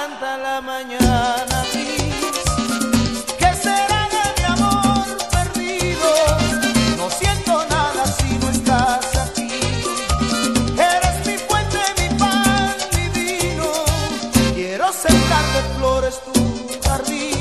canta la mañana gris. ¿Qué será de mi amor perdido? No siento nada si no estás aquí. Eres mi fuente, mi pan, mi vino. Quiero sembrar de flores tu jardín.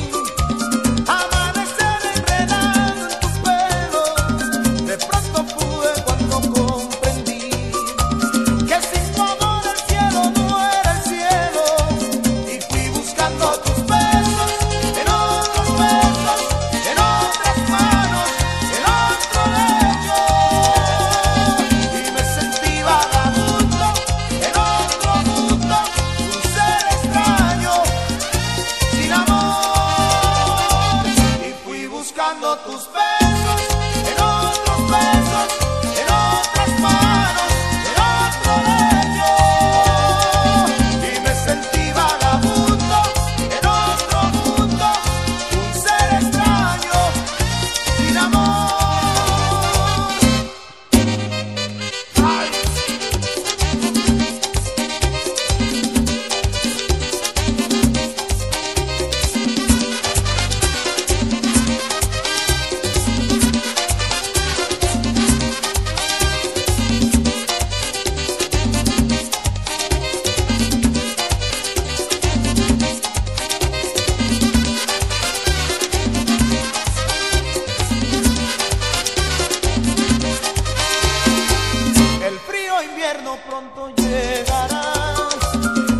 invierno pronto llegarás.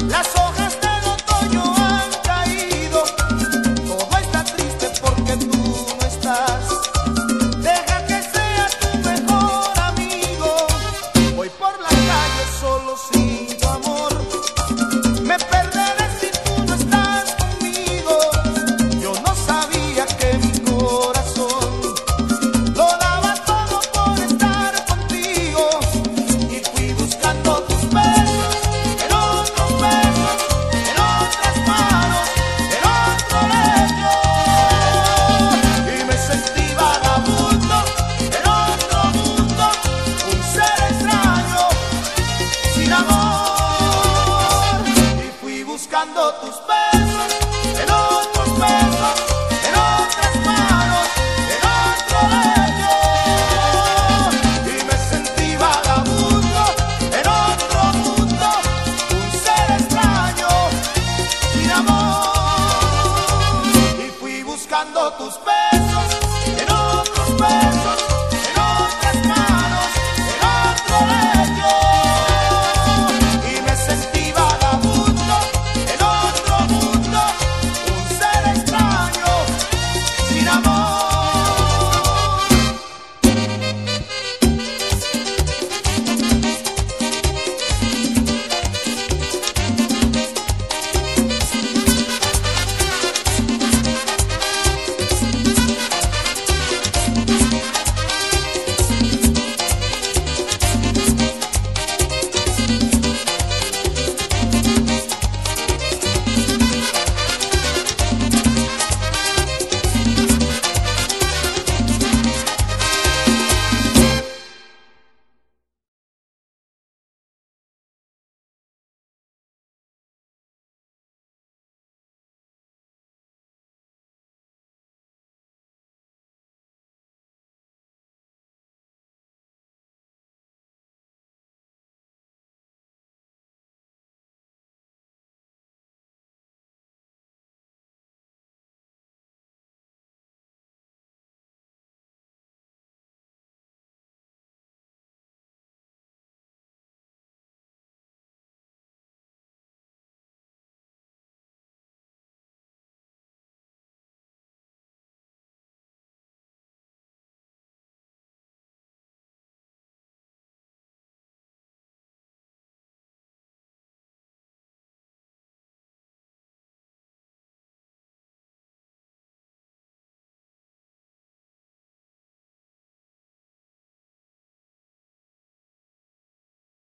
Las hojas del otoño han caído. Todo está triste porque tú no estás. Deja que sea tu mejor amigo. Voy por la calle solo sin.